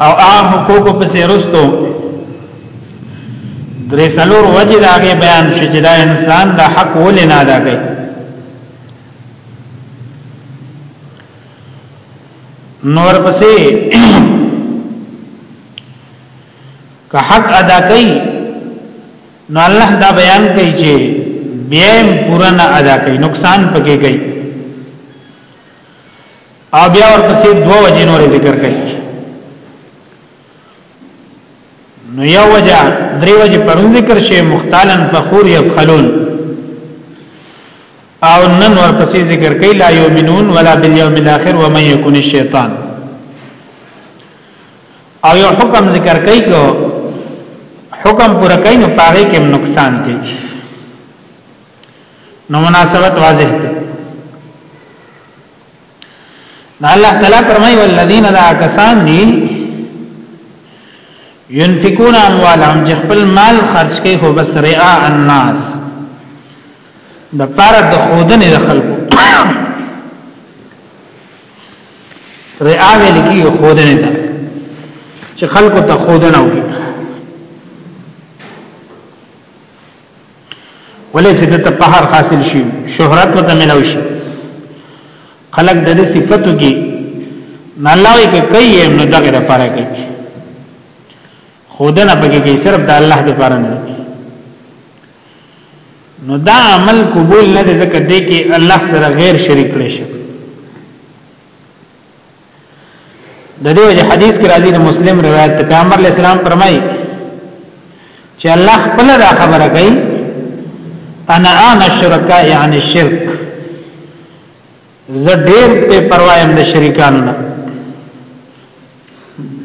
او هغه حقوق په سیرستو درې سلور وجه داګه بیان شي چې دا انسان د حق ولې نه ادا کوي نور پسې که حق ادا کوي نو الله دا بیان کوي چې بیا پورا نه ادا کوي نقصان پکې کوي او بیا ورپسې دوه وجې نورې ذکر کړي نو یو وجه درې وجې پرون ذکر شي مختالن فخور یبخلون او نن ورپسې ذکر کړي لا یؤمنون ولا بالیوم الاخر ومن یکون الشیطان او یو حکم ذکر کړي کو حکم پورا کړي نو پاره کې نقصان کوي نو مناسبت واضح دی نو الله تعالی فرمایي والذین لا کسان دی ينفقون اموالهم چې خپل مال خرج کوي خو بس رعاء الناس د پاره د خودنې د خلکو رعاء ویل کی خودنې ده چې خلکو ته خودنه وي ولې چې د تقهر حاصل شي شهرت وته ملو شي خلق د دې صفاتو کې نه الله یې کوي هم نه دغه لپاره کوي خود نه پکې کوي صرف د الله لپاره نه نو دا عمل قبول نه ځکه دې کې الله سره غیر شریک کړی شي د دې وجه حدیث کې راځي د مسلم روایت ته پیغمبر علی السلام فرمایي چې الله خپل دا خبره کوي انا انا الشرکاء عن الشرك زه ډېر په پروا يم د شریکانو نه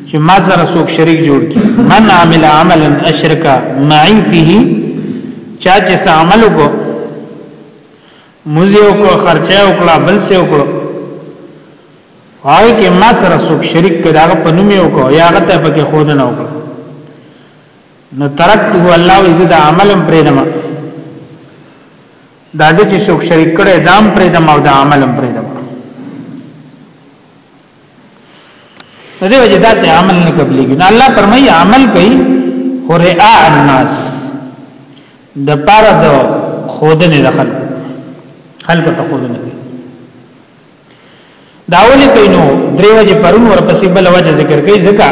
چې ما سره څوک شریک جوړ کی من عمل عملا اشرکا معي فيه چا چې عمل وکړ موزي او کو خرچه او کلا بل سه او کو آی کې ما سره څوک شریک کړه هغه په نوم یو کو یا هغه ته پکې خود نه وکړ نو ترکته الله عزت عملم پرېدم دا د چې څوک شریک کړي دام پرېدم او د عملم پرېدم نو دی وجه داسې عمل نه قبليږي نو الله فرمایي عمل کوي خورئا الناس د پاره د خودنه د خلق خلق ته خودنه کوي داولې کوي نو درې وجه پرون ورپسې بل وجه ذکر کوي ځکه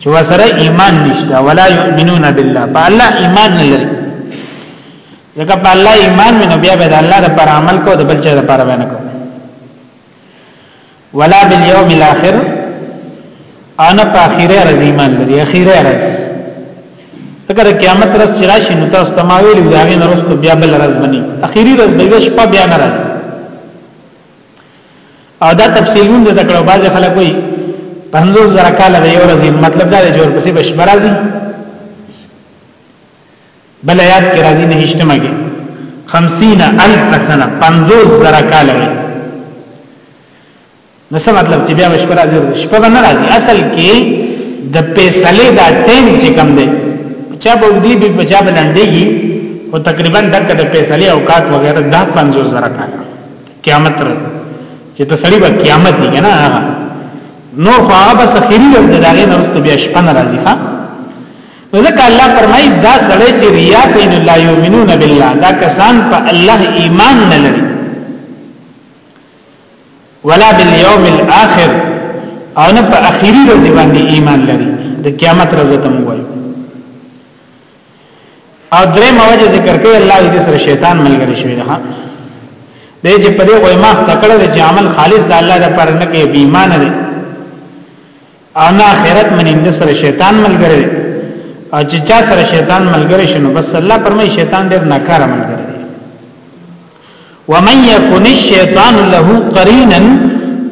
چې وسره ایمان نشته ولا یؤمنون بالله په الله ایمان نه لري ځکه په الله ایمان مې نو بیا به د الله لپاره عمل کو د بل چا لپاره باندې کو ولا بالیوم الاخر انا په اخیره ورځ ایمان لري اخیره ورځ اگر قیامت ورځ چې راشي نو تاسو ته ما ویل دا غي نرسته بیا بل ورځ بني اخیری ورځ به شپه بیا نه راځي او دا تفصیلون د تکړه باز خلک وي 50 زره کال به یو ورځ مطلب دا دی چې ورپسې بشمرازي بل آیات کې راځي نه هشتمه کې 50 الف سنه 50 زره کال وي نو څه مطلب چې بیا شپه راځي شپه به نه راځي اصل کې د پیسلې دا ټیم چې کم دی چا به دی به بچا بلندېږي او تقریبا دک د پیسلې اوقات وغیرہ دا 50 زره کال قیامت تر چې تسلی به قیامت دی کنه هغه نور خو هغه بس خیری ورځ د داغه نرسته بیا شپه ناراضی ښا ځکه الله فرمایي دا سړی چې ریا کوي نو لا یؤمنون بالله دا کسان په الله ایمان نه لري ولا بالیوم الاخر او نه په اخیری ورځ باندې ایمان لري د قیامت ورځ ته موږ وایو او درې مواجه ذکر کوي الله دې سره شیطان ملګری شوی ده دې چې په دې وای ماخ تکړه چې عمل خالص د الله لپاره نه کوي بې ایمان دی او نه آخرت منی د سره شیطان ملګری او چې چا سره شیطان ملګری شنو بس الله پرمای شیطان ډیر ناکار ملګری دی ومن یکن الشیطان له قرینا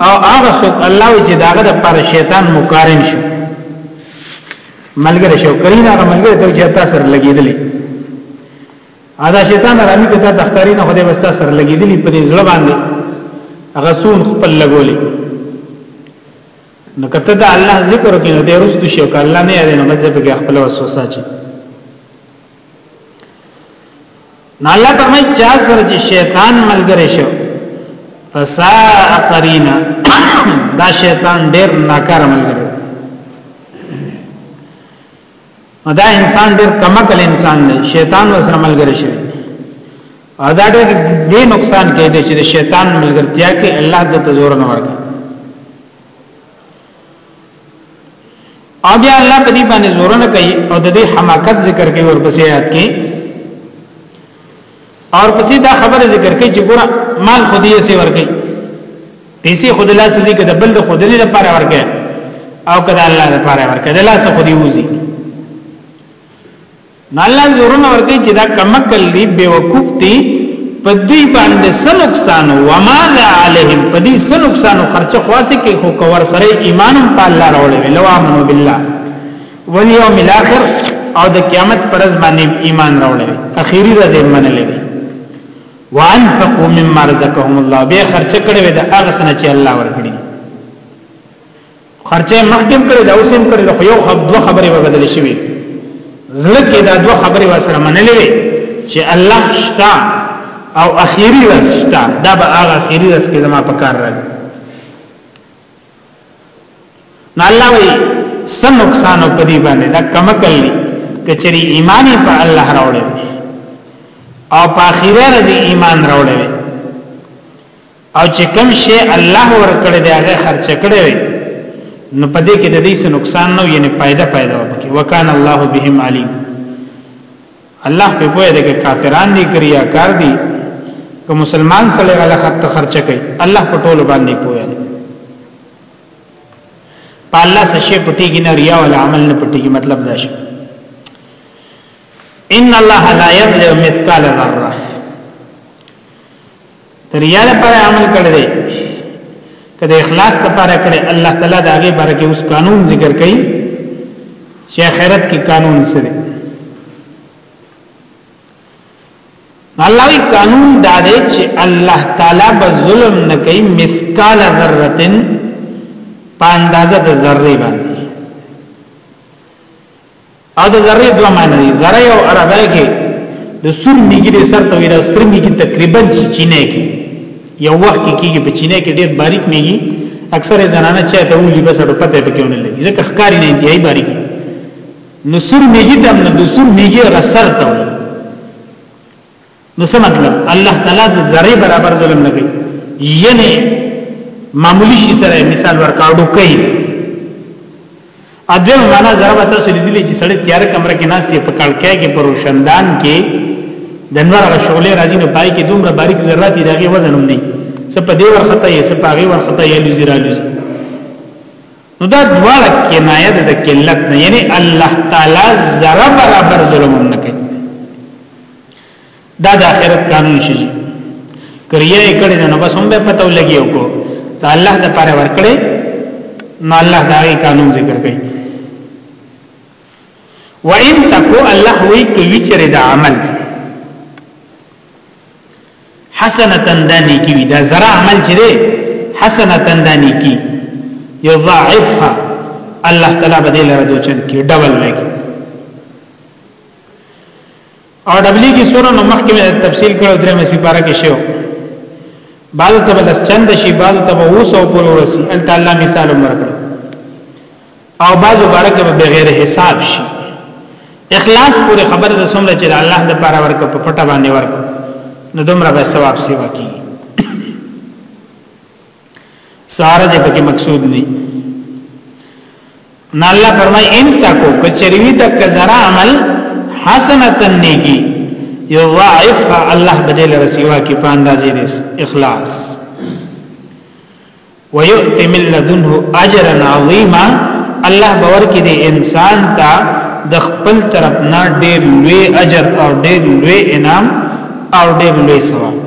او هغه څوک الله چې داغه د پر شیطان مقارن شي ملګری شو قرینا هغه ملګری ته چې تاسو سره لګیدلی ادا شیطان رامي کته تخکاری نه خدای وستا سره لګیدلی په دې ځل باندې هغه سون خپل لګولې نو کته دا الله ذکر کینو دې رسد شي او الله نه یې نو مزه په خپل وسوسه چي نو الله فرمای چا سره چې شیطان ملګری شو فسا قرینا دا شیطان ډیر ناکاره ملګری دا انسان ډېر کمکل انسان دی شیطان وسره ملګری شي او دا ډېر به نقصان کوي چې د شیطان ملګرتیا کې الله د تزور نه ورکړي او بیا الله په دې باندې زور نه کوي او د دې حماقت ذکر کوي ورپسې آیات کې اور پسې دا خبره ذکر کوي چې ګوره مال خو دې سي ورکي پیسې خود الله سدي کې د بل د خود دې لپاره ورکي او کله الله لپاره ورکي د الله څخه دې وځي نه الله زورونه ورکي چې دا کمکل دې به وقوف دي په دې باندې څه نقصان و ما لا عليهم په دې څه نقصان خرچه خاصه کې خو کور سره ایمان په الله راوړل لو امنو بالله والیوم الاخر او د قیامت پر ورځ باندې ایمان راوړل اخیری ورځ یې منلې وانفقوا مما رزقهم الله به خرچ کړي وي د هغه سنه چې الله ورکړي خرچه مخکم کړي دا اوسم کړي خو یو خب دوه خبرې به بدل شي زړه کې دا دوه خبرې وسره منلې وي چې الله شتا او اخیری رس شتا دا به هغه اخیری رس کې زما په کار راځي نو الله وی سن نقصان په دې باندې دا کمکل دي کچري ایمان په الله راوړل او په اخیره ورځ ایمان راوړل او چې کوم شی الله ورکړي دی هغه خرچ کړي نو په دې کې د دې څه نقصان نه یعنی فائدہ پیدا وکړي وکانه الله بهم علیم الله په پوهه ده کې کافران دي کریا کار دي که مسلمان سره غل خط خرچ کوي الله په ټولو باندې پوهه ده په الله څه شي پټيږي نه ریا ولا عمل نه پټيږي مطلب دا شي ان الله لا يظلم مثقال ذره تریا لپاره عمل کړی دی کله اخلاص لپاره کړی الله تعالی دا هغه بار کې اوس قانون ذکر کړي چې آخرت کې قانون سره الله وی قانون دا دی چې الله تعالی به ظلم نه کوي مسکال ذره په اندازه د ذره باندې او د ذره دوه معنی دي ذره یو عربی کې د سور میګي د سر ته ویل سر میګي تقریبا چینه کې یو وخت کې کېږي په چینه کې ډېر باریک میګي اکثر زنانه چا ته ولي بس ډو پته پکې ونه لګي ځکه ښکاری نه انتهایی باریک نو سور میګي ته نو د سور میګي غسر ته ویل نو څه مطلب الله تعالی د ذره برابر ظلم نه کوي یعنی معمولی شي سره مثال ورکاړو کوي اځم معنا ضربه تاسو لیدلې چې سړی تیار کمره کې ناشته په کړکۍ کې پر روشندان کې د نور غ شغلې راځي نو پای کې دومره باریک ذرات دي دغه وزن هم نه څه په دې ورخته یې څه په هغه ورخته یې لوزي را لوزي نو دا دواړه کنایه ده د قلت نه یعنی الله تعالی ذره برابر ظلم نه کوي دا د آخرت قانون شي کریه یې کړی نو بس هم به پته ولګي کو ته الله د پاره ورکړي نو الله دا یې قانون ذکر کوي وان تکو الله وی کوي چې دا عمل حسنتن دانی کی وی دا زرا عمل چې دی حسنتن دانی کی یضاعفها الله تعالی بدل را دوچن کی ډبل لګي او ډبلی کی سوره نو مخکې مې تفصیل کړو درې مې سپاره کې شو بعد ته بلس چند شي بعد ته ووس او پر ورسی ان تعالی مثال مرکړ او بعض مبارک به بغیر حساب شي اخلاص پورې خبر د سمره چې الله د پاره ورک په پټه باندې ورک نو دومره به ثواب سی وکی سارج پکې مقصود نه نه الله فرمای ان تکو کچریوی تک زرا عمل حسنتن نیکی یضاعف الله بدل رسیوا کی پاندازې دې اخلاص ويؤت من لدنه اجرا عظیما الله باور کې دې انسان ته د خپل طرف نه ډېر لوی اجر او ډېر لوی انعام او ډېر لوی ثواب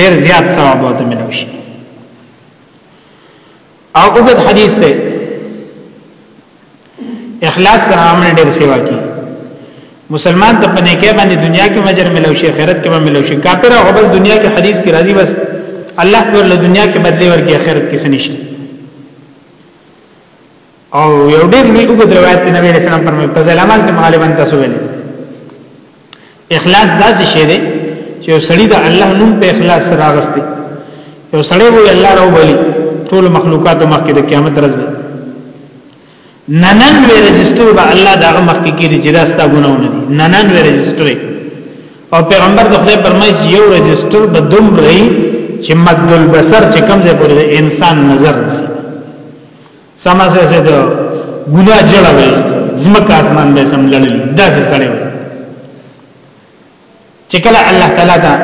ډیر زیات ثواب او ته ملو شي او وګد حدیث ته اخلاص سره عمل ډیر سیوا کی مسلمان ته پنه کې باندې دنیا کې مجر ملو شي آخرت کې به ملو شي کافر او بس دنیا کې حدیث کې راضي بس الله پر له دنیا کې بدلی ورکړي آخرت کې سنشت او یو ډیر لوی وګد روایت دی نبی رسول الله فرمایي فضل عمل کې غالبا تاسو ویل اخلاص داسې شی دی چې سړی د الله نوم په اخلاص سره راغستي یو سړی وي الله راو بلی ټول مخلوقات مخکې د قیامت ورځ به ننن وی رجستر به الله دغه مخکې کې چې دا ستا ګناونه دي ننن وی رجستر او پیغمبر د خدای پرمای یو رجستر به دوم رہی چې مد البصر چې کمزې پورې انسان نظر رسي سما سه سه ده ګنا جړه وي زمکه اسمان به سم لړل داسې سړی وي چې کله الله تعالی دا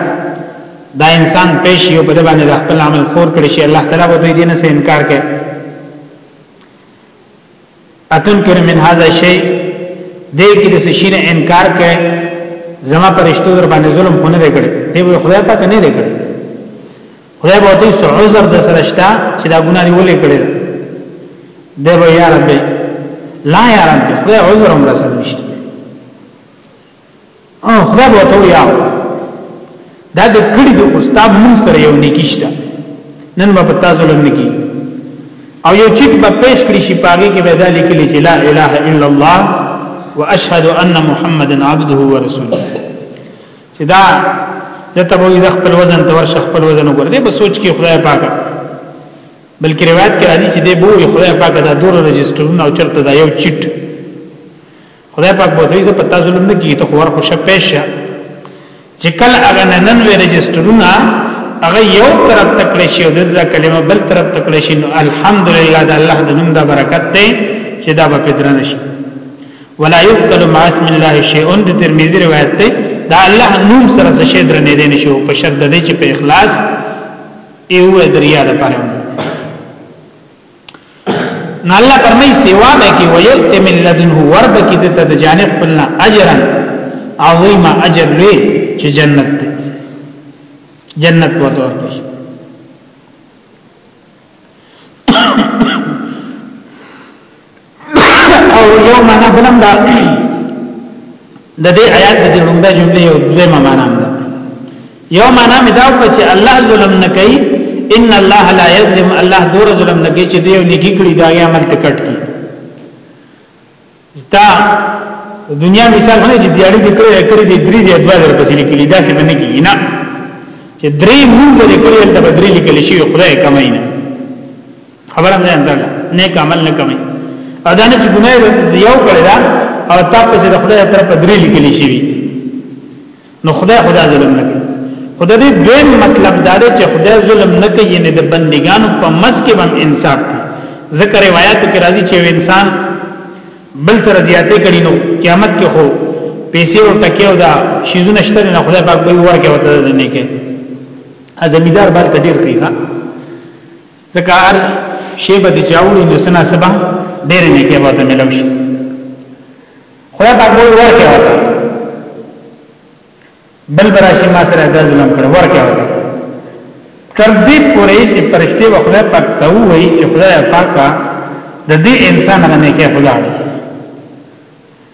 دا انسان پېښ یو په باندې د خپل عمل خور کړی شي الله تعالی به دوی دې نه سه انکار کوي اتن کر من هاذا شی دې کې د شي نه انکار کوي زما پرشتو در باندې ظلم خونه وکړي دی خدای پاک نه لري خدای به دوی سره عذر د سره شته چې دا ګناه دی ولې کړې ده به یا رب لا یا رب خدای عذر هم رسول نشته او خدای به ته یا دا د کړي د استاد مون سره یو نکیشته نن به پتا ظلم نکی او یو چیت به پیش کړی شي پاګه کې به دا لیکلی چې لا اله الا الله واشهد ان محمدن عبده ورسوله چې دا د تبوی ز خپل وزن د ورشه خپل وزن وګور دی په سوچ کې خدای پاک بلکې روایت کې راځي چې دی بو خدای پاک دا دور رجسټرونه او چرته دا یو چټ خدای پاک بو دوی ز پتا ظلم نه کیږي ته خور خوشا پېښه چې کل هغه نن وی رجسټرونه هغه یو طرف تکړه شي او د کلمه بل طرف تکړه شي نو الحمدلله دا الله د نوم دا برکت دی چې دا به پدرنه شي ولا يذكر مع اسم الله شيء د ترمذی روایت ده دا الله نوم سره څه شی درنه دي نشو په شرط د دې چې په اخلاص ایو دریا ده پاره نو الله فرمای سیوا به کې ويؤت من لدنه ورب کې د ته جانب پلنا اجرا عظیم اجر لوی چې جنت ده جنت وته ورکړي او یو معنا بلم دا د دې آیات د لومړۍ جملې یو دویمه معنا ده یو معنا مې دا وکړه چې الله ظلم نه کوي ان الله لا یظلم الله دور ظلم نه کوي چې دی یو نیکی کړی دا یې عمل ټکټ کی دا دنیا مثال باندې چې دیاري د کړې کړې د درې د ادوار پر پسې لیکلي دا څه باندې کیږي نه چې درې مونږ د کړې د بدرې لیکل شي خدای کمای نه خبره نه انده نیک عمل نه کوي او دا نه چې ګناه زیاو کړی دا او تا پسې د خدای تر په درې لیکل شي نو خدای خدا ظلم نه کوي خدای دې دویم مطلب دا دی چې خدای ظلم نه کوي یعنی د بندګانو په مس کې هم انصاف کوي ذکر روایت کې راځي چې انسان بل سره زیاتې کړي نو قیامت کې خو پیسې او ټکي او دا شیزونه شته نه خدای پاک به ورکه وته نه کوي ا زمیدار بل تدیر کوي ځکه هر شی به د چاوړي نو سنا سبا ډېر نه کې ورته ملو شي خو دا ګول ورکه ورته بل براشي ما سره دا ظلم کړ ورکه ورته تر دې پورې چې پرشته وخت پر تو وي چې خدای پاکه د دې انسان باندې کې خدای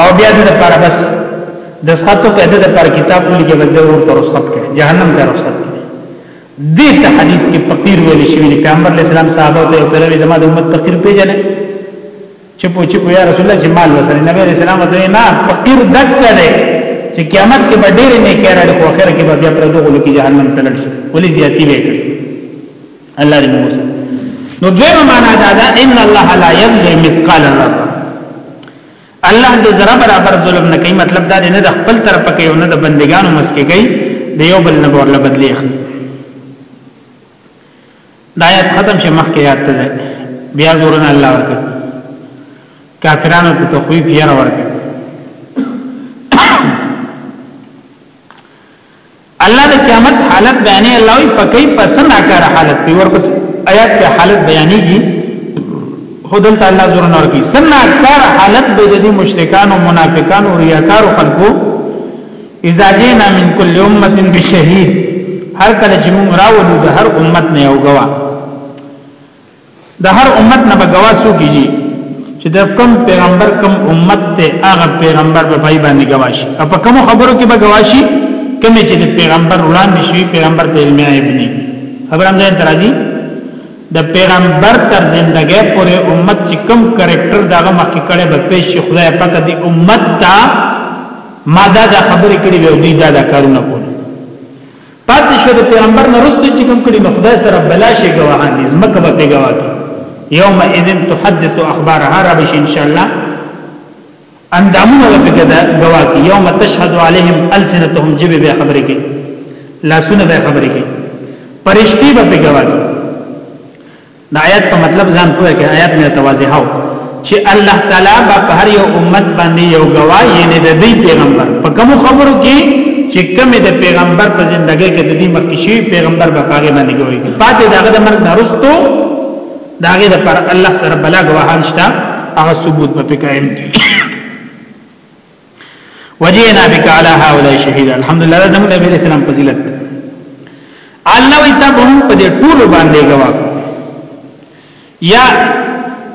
او بیا د لپاره بس د سخطو کې د لپاره کتاب ولیکي بس د ورته رسخت کړي جهنم ته رسخت کړي دې ته حدیث کې فقیر ویل شوی دی پیغمبر علی السلام صحابه ته یو پیروي زما د امت فقیر پیژنې چې پوښي کو یا رسول الله چې مال وسره نبی علی السلام ته نه فقیر دک کړي چې قیامت کې به ډېر نه کېره خو اخر کې به بیا پر دوه لکه جهنم ته لړ شي ولې زیاتی وکړي الله دې موږ نو دویمه معنا دا ده ان الله لا یظلم مثقال ذره الله د ذره برابر ظلم نه کوي مطلب دا نه د خپل طرف کوي او نه د بندگانو مسکه کوي د یو بل نه ورله بدلی اخلي دا آیت ختم شي مخکې یاد ته بیا زورن الله ورکړي کافرانو ته تخویف یې ورکړي الله د قیامت حالت بیانې الله وی پکې پسند کار حالت دی ورپس آیات کې حالت بیانېږي خدل تعالی زور نور کی سنا کار حالت به د مشرکان او منافقان او ریاکار خلکو اذا جئنا من كل امه بشهيد هر کله چې موږ راوړو د هر امت نه یو غوا د هر امت نه بغوا سو کیږي چې د کوم پیغمبر کوم امت ته هغه پیغمبر به پای باندې گواهی او په کوم خبرو کې به گواهی کمه چې د پیغمبر وړاندې شوی پیغمبر ته علم عیب نه خبرم ځای درازي د پیغمبر تر زندګۍ پورې امت چې کوم کریکٹر دغه مخکې کړي به پیش شي خدای پاک دی امت ته ماده د خبرې کړي وي او دی دا کارونه کوي پاتې شو د پیغمبر نه رسول چې کوم کړي نو خدای سره بلا شي گواهان دي زمکه به گواه کی یوم اذن تحدث اخبارها را بش ان شاء الله اندامونه به گواه کی یوم تشهد عليهم السنتهم جب به خبرې کی لاسونه به خبرې کی پرشتي به گواه کی د آیات په مطلب ځان پوهه کې آیات مې توضیح او چې الله تعالی به په هر یو امت باندې یو گواه یعنی د دې پیغمبر په کوم خبرو کې چې کوم د پیغمبر په ژوندۍ کې د دې مکه شي پیغمبر به هغه باندې گواهی کوي پاتې داغه د مرګ نارستو داغه د پر الله سره بلا گواهان شته هغه ثبوت به قائم دي وجئنا بك على هؤلاء شهيدا الحمد لله زموږ نبی رسول الله فضیلت الله وی ته هم په دې ټول باندې گواه یا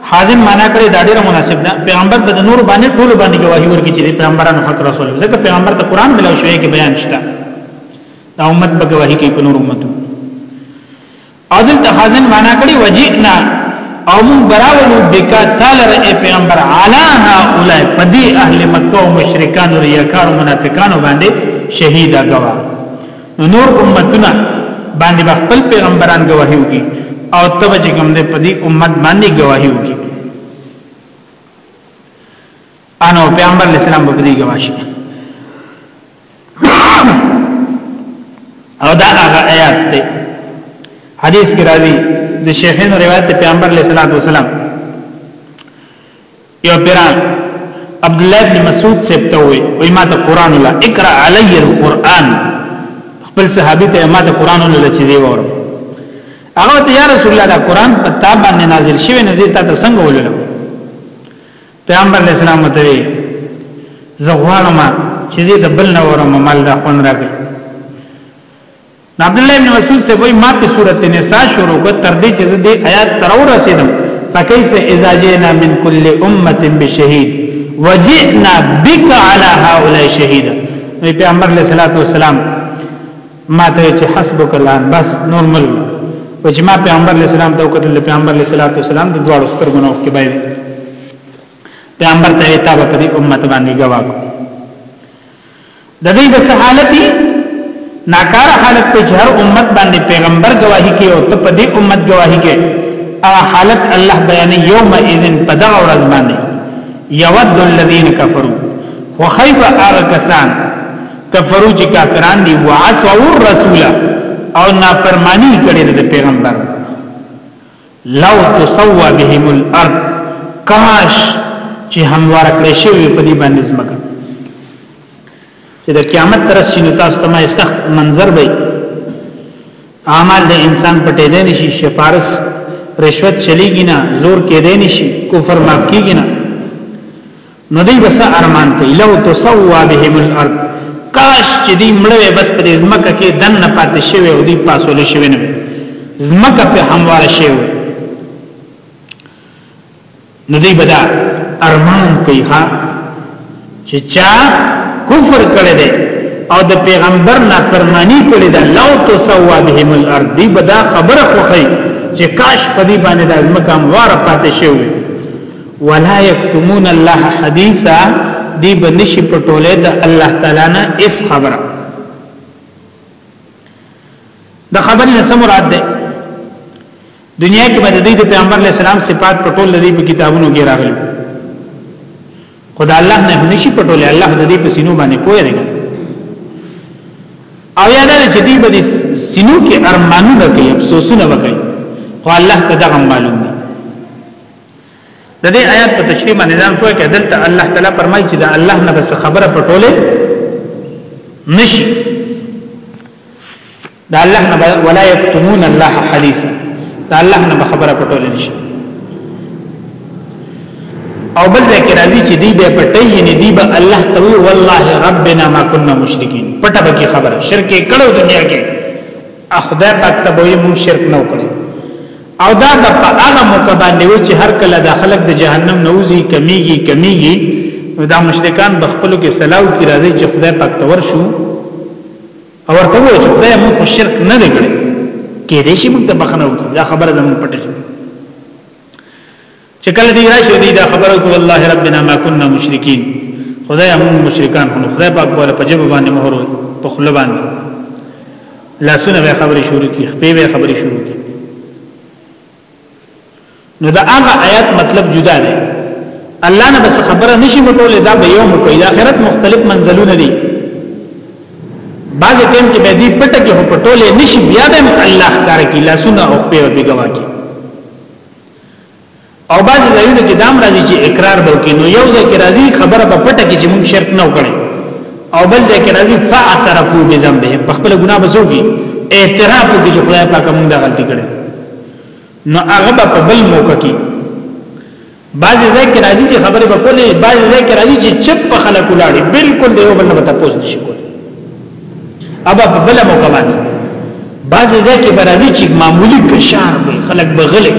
حازم معنا کړی دا ډیره مناسب ده پیغمبر د نور باندې ټول باندې گواهی ورکړي چې پیغمبرانو حق رسول ځکه پیغمبر ته قران ملو شوی کې بیان شته دا امت په گواهی کې په نور امتو او دلته خازن معنا کړي وجئنا او من براولو بکا تعالی رئ پیغمبر علا هؤلاء پدی اهل مکه او مشرکان او ریاکار او منافقان باندې شهید غوا نور امتنا باندې خپل پیغمبران گواهی وکي او تب چې کوم دې پدی امت باندې گواهی وکي انا پیغمبر علیہ السلام په دې گواشه او دا هغه آیات دی حدیث کې راځي د شیخین روایت پیغمبر علیہ الصلوۃ والسلام یو پیران عبد الله بن مسعود سپته وي وای ما ته قران الله اقرا علی القران خپل صحابي ته ما ته قران الله چې دی وره هغه ته یا رسول الله دا قران په تابع نازل شوی نزیتا ته څنګه ولولم پیغمبر علیہ السلام ته وی زه غواړم چې زه د بل نه ورم مال را خون راکړي عبد الله ابن مسعود سے وای ما په صورت نساء شروع کو تر دې چې زه دې آیات تر ورسېدم فكيف اذا جئنا من كل امه بشهيد وجئنا بك على هؤلاء شهيدا پیغمبر علیہ الصلوۃ والسلام ما ته چې حسبک الان بس نور مل و چې ما پیغمبر علی السلام ته وکړل پیغمبر علی السلام د دوړو ستر ګناو کې بایي پیغمبر ته تابع په دې امت باندې گواک د دې د سحالتي ناکار حالت په هر امت باندې پیغمبر گواہی کوي او ته په دې امت گواہی کوي ا حالت الله بیان یوم اذن پدغ ورځ باندې یود الذین کفروا وخیب اغه کسان کفرو چې کافران دي وعصوا الرسول او نافرمانی کړي د پیغمبر لو تسوا بهم الارض کاش چې هموار کړی شوی په دې باندې زمکه چې د قیامت تر شینو تاسو ته مې سخت منظر وي اعمال د انسان پټې دي نشي شفارس رشوت چلیږي نه زور کې دي نشي کفر معاف کیږي نه نو دی بس ارمان کوي لو تسوا بهم الارض کاش چې دی مړوي بس پر زمکه کې دن نه پاتې شوی او دی پاسول شوی نه زمکه په هموار شوی نو دی بدا ارمان کوي ها چې چا کفر کړی دی او د پیغمبر نه فرمانی کړی دا لو تسوا بهم الارض دی بدا خبره خوخی چې کاش په دې باندې د ازمکه اموار پاتې شوی ولا یکتمون الله حدیثا دی بنشی پټوله د الله تعالی نه اس خبره د خبرې نه سمورات ده دنیا کې باندې د پیغمبر علی السلام صفات پټول د دې په کتابونو کې راغلي خدای الله نه نشي پټولې الله د دې په سينو باندې پوهه لري او یا دا چې دې باندې سينو کې ارمانونه کوي افسوسونه وکړي خو الله ته دغه معلوم د دې آیات په تشریح باندې ځان پوهه کې دلته الله تعالی فرمایي چې دا الله نه بس خبره پټولې نشي دا الله نه ولا یکتمون الله حدیثا دا الله نه خبره پټولې نشي او بل ذکر راځي چې دی به پټي نه دی به الله تعالی والله ربنا ما كنا مشرکین پټه به خبره شرک کړو دنیا کې اخدا پاک ته به موږ شرک نه وکړو او دا که په هغه موقع باندې و چې هر کله دا خلک د جهنم نوځي کمیږي کمیږي نو دا مشرکان بخپلو کې سلاو کی راځي چې خدای پاک تور شو او ورته وایي چې خدای موږ شرک نه دی کړی کې دې شي موږ ته بخنه وکړي دا خبره زموږ پټه چې کله دی راشي دی دا خبره کو والله ربنا ما كنا مشرکین خدای هم مشرکان خو خدای پاک ولا په جبه باندې مهر په خله باندې لاسونه به خبرې شروع کی خپې به خبرې شروع کی نو دا هغه آیات مطلب جدا دی الله نه بس خبره نشي مکولې دا به یو مکو د آخرت مختلف منزلونه دي بعض ټیم کې به دې پټه کې هو پټولې نشي بیا به الله کار کی لاسونه او په بګوا کی او بعضی ځایونه کې دام راځي چې اقرار به وکړي نو یو ځای کې راځي خبره په پټه کې چې موږ شرک نه وکړي او بل ځای کې راځي فاعترفوا بذنبهم په خپل ګناه بسوږي اعتراف وکړي چې خدای پاک موږ دا غلطي کړې نو هغه په بل موقع کې بعضی ځای کې راځي چې خبره به کولې بعضی ځای کې راځي چې چپ په خلکو لاړي بالکل دیو بل نه تاسو نشي ابا په بل موقع باندې بعضی ځای کې برازي چې معمولی کشار وي خلک بغلې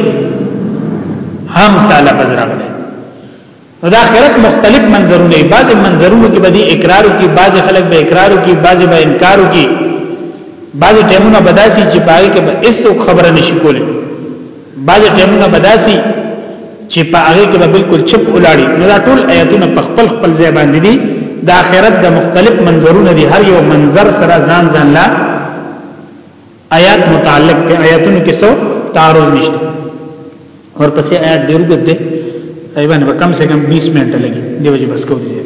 هم ساله بزرغله نو د آخرت مختلف منظرونه بعض منظرونو کې به دي اقرارو کې بعض خلک به اقرارو کې بعض به انکارو کې بعض ټیمونه بداسي چې پای کې به هیڅ خبره نشي کولی بعض ټیمونه بداسي چې په هغه کې به بالکل چپ ولاړی نو دا ټول آیاتونه په خپل خپل ځای باندې دي د آخرت د مختلف منظرونه دي هر یو منظر سره ځان ځان لا آیات متعلق په آیاتونو کې څو تعارض نشته اور پسې آیات ډیر ګد دي ایوان به کم سے کم 20 منټ لګي دیو جی بس کو دیجیے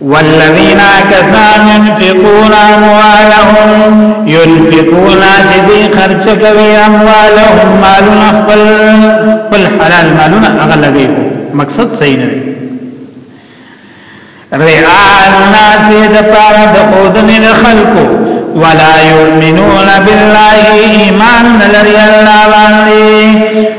والذین کسان ينفقون اموالهم ينفقون چې دې خرچ کوي اموالهم مالون خپل خپل حلال مالون اغلبي مقصد صحیح نه دی رعا الناس د پاره د خودنه د خلقو ولا يؤمنون بالله ایمان لري الله باندې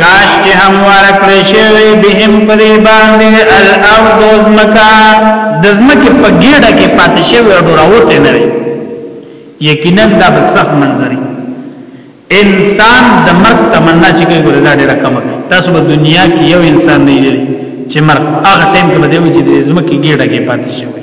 کاش چې هموار کړی شوی بهم پرې باندې الارض ازمکا د زمکه په ګډه کې پاتې شوی او ډوراوته نه وي یقینا دا بسخ منظري انسان د مرګ تمنا چې کوي ګوره دا ډېر کم تاسو په دنیا کې یو انسان نه یې چې مرګ هغه ټیم کې بده وي چې د زمکه ګډه کې پاتې شوی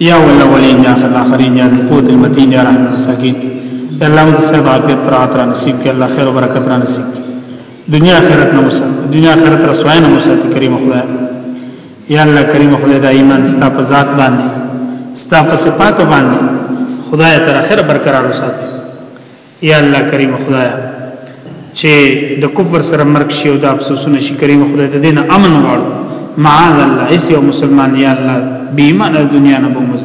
يا الاولين يا الاخرين يا ذي القوة المتين يا رحم المساکین یا الله مدد صاحب عافیت طاعت را نصیب کې الله خیر او برکت را نصیب دنیا آخرت نه مسا دنیا آخرت رسوای نه مسا ته کریم خدای یا الله کریم خدای دا ایمان ستا په ذات باندې ستا په صفات باندې خدای تر اخر برقرار وساتي یا الله کریم خدایا چې د کفر سره مرګ شي او د افسوسونه شي کریم خدای د دین امن غواړو معاذ الله ایس یو مسلمان یا الله بی ایمان د دنیا نه بومز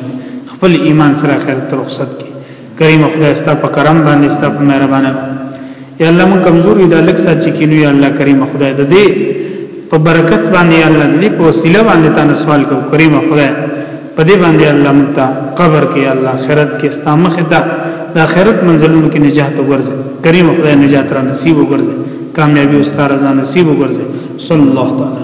خپل ایمان سره خیر تر رخصت کی کریم خدای ستا په کرم باندې ستا په مهربانه یا الله مون کمزوري د لک سات چې کینو یا الله کریم خدای د دې په برکت باندې یا الله دې په وسیله باندې تاسو سوال کو کریم خدای په دې باندې الله مونږ ته قبر کې یا الله آخرت کې ستا مخ ته د آخرت منزلونو کې نجات وګرځي کریم خدای نجات را نصیب وګرځي کامیابی او ستاره ځان نصیب وګرځي صلی الله تعالی